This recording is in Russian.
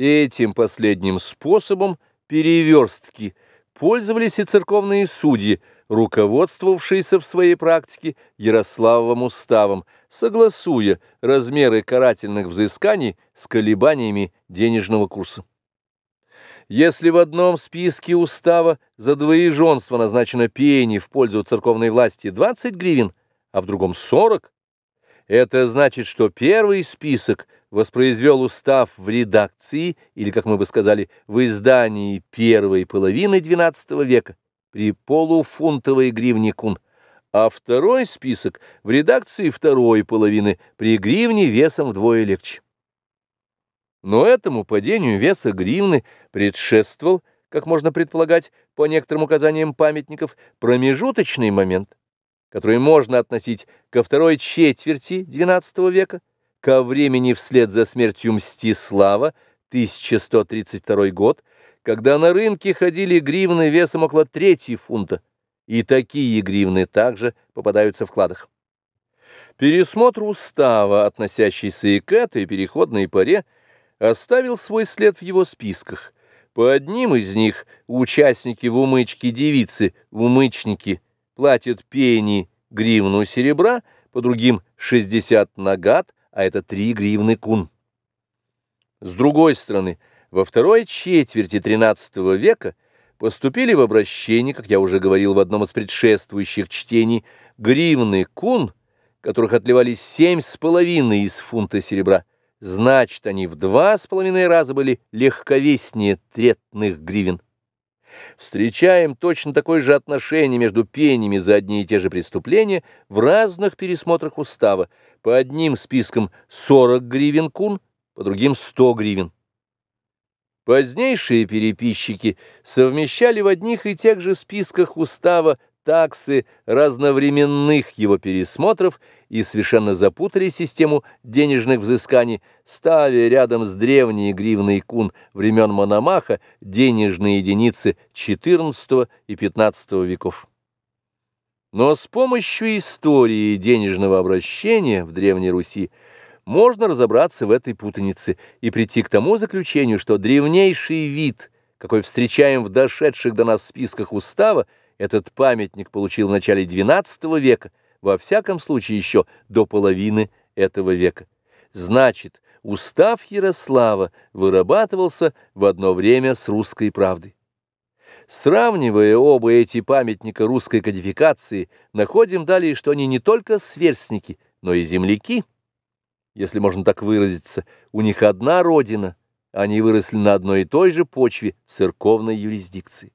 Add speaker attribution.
Speaker 1: Этим последним способом переверстки пользовались и церковные судьи, руководствовавшиеся в своей практике Ярославовым уставом, согласуя размеры карательных взысканий с колебаниями денежного курса. Если в одном списке устава за двоеженство назначено пени в пользу церковной власти 20 гривен, а в другом 40, это значит, что первый список – воспроизвел устав в редакции, или, как мы бы сказали, в издании первой половины XII века при полуфунтовой гривне кун, а второй список в редакции второй половины при гривне весом вдвое легче. Но этому падению веса гривны предшествовал, как можно предполагать, по некоторым указаниям памятников, промежуточный момент, который можно относить ко второй четверти XII века, ко времени вслед за смертью Мстислава, 1132 год, когда на рынке ходили гривны весом около трети фунта, и такие гривны также попадаются в кладах. Пересмотр устава, относящийся и к этой переходной паре, оставил свой след в его списках. По одним из них участники в умычке девицы, в умычнике, платят пени гривну серебра, по другим 60 нагат, а это 3 гривны кун. С другой стороны, во второй четверти XIII века поступили в обращение, как я уже говорил в одном из предшествующих чтений, гривны кун, которых отливались семь с половиной из фунта серебра. Значит, они в два с половиной раза были легковеснее третных гривен. Встречаем точно такое же отношение между пенями за одни и те же преступления в разных пересмотрах устава. По одним спискам 40 гривен кун, по другим 100 гривен. Позднейшие переписчики совмещали в одних и тех же списках устава таксы разновременных его пересмотров и совершенно запутали систему денежных взысканий, ставя рядом с древней гривной кун времен Мономаха денежные единицы XIV и XV веков. Но с помощью истории денежного обращения в Древней Руси можно разобраться в этой путанице и прийти к тому заключению, что древнейший вид, какой встречаем в дошедших до нас списках устава, этот памятник получил в начале XII века, во всяком случае еще до половины этого века. Значит, устав Ярослава вырабатывался в одно время с русской правдой. Сравнивая оба эти памятника русской кодификации, находим далее, что они не только сверстники, но и земляки. Если можно так выразиться, у них одна родина, они выросли на одной и той же почве церковной юрисдикции.